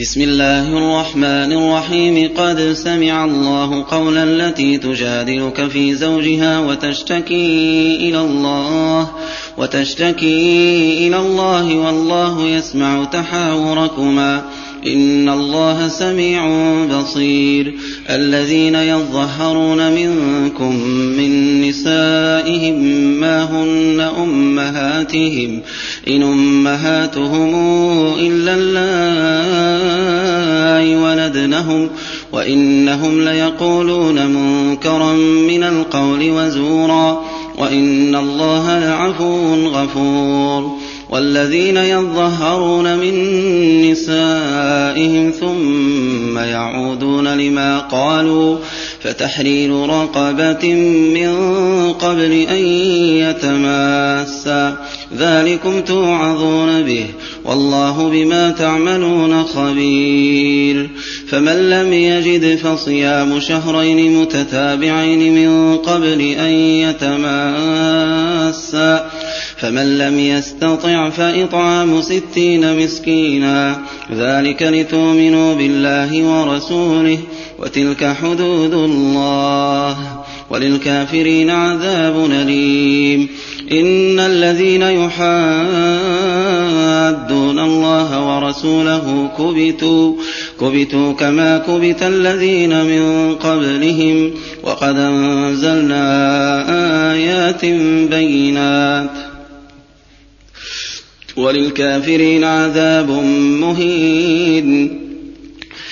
بسم الله الرحمن الرحيم. قد سمع الله قول التي تجادلك في زوجها وتشتكي إلى الله وتشتكي إلى الله والله يسمع تحاوركما. إن الله سميع بصير. الذين يظهرون منكم من نسائهم ما هن أمهاتهم إن أمهاتهم إلا اللائي ولدنهم وإنهم ليقولون منكرا من القول وزورا وإن الله لعفو غفور والذين يظهرون من نسائهم ثم يعودون لما قالوا فتحرير رقبة من قبل أن يتماسا. ذلكم توعظون به والله بما تعملون خبير. فمن لم يجد فصيام شهرين متتابعين من قبل أن يتماسا. فمن لم يستطع فإطعام ستين مسكينا. ذلك لتؤمنوا بالله ورسوله. وتلك حدود الله وللكافرين عذاب أليم. إن الذين يحادون الله ورسوله كبتوا كبتوا كما كبت الذين من قبلهم وقد أنزلنا آيات بينات. وللكافرين عذاب مهين.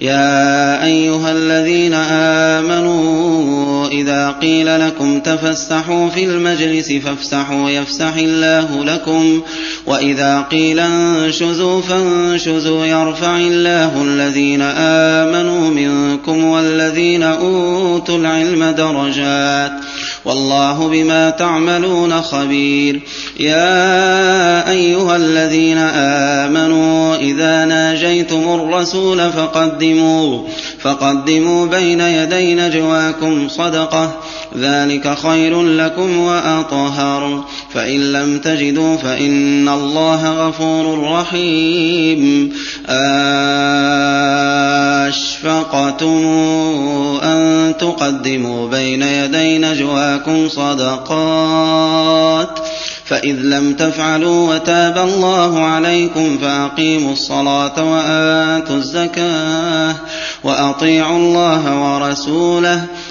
يا أيها الذين آمنوا إذا قيل لكم تفسحوا في المجلس فافسحوا يفسح الله لكم وإذا قيل انشزوا فانشزوا يرفع الله الذين آمنوا منكم والذين أوتوا العلم درجات. والله بما تعملون خبير. يا أيها الذين آمنوا إذا ناجيتم الرسول فقدموا فقدموا بين يدي نجواكم صدقة. ذلك خير لكم واطهر فان لم تجدوا فان الله غفور رحيم اشفقتم ان تقدموا بين يدي نجواكم صدقات فإذ لم تفعلوا وتاب الله عليكم فأقيموا الصلاة وآتوا الزكاة وأطيعوا الله ورسوله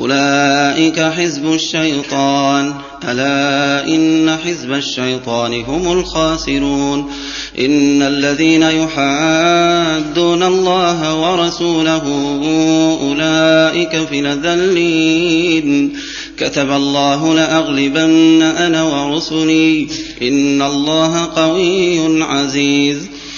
أولئك حزب الشيطان. ألا إن حزب الشيطان هم الخاسرون. إن الذين يحادون الله ورسوله أولئك في الذلين كتب الله لأغلبن أنا ورسلي. إن الله قوي عزيز.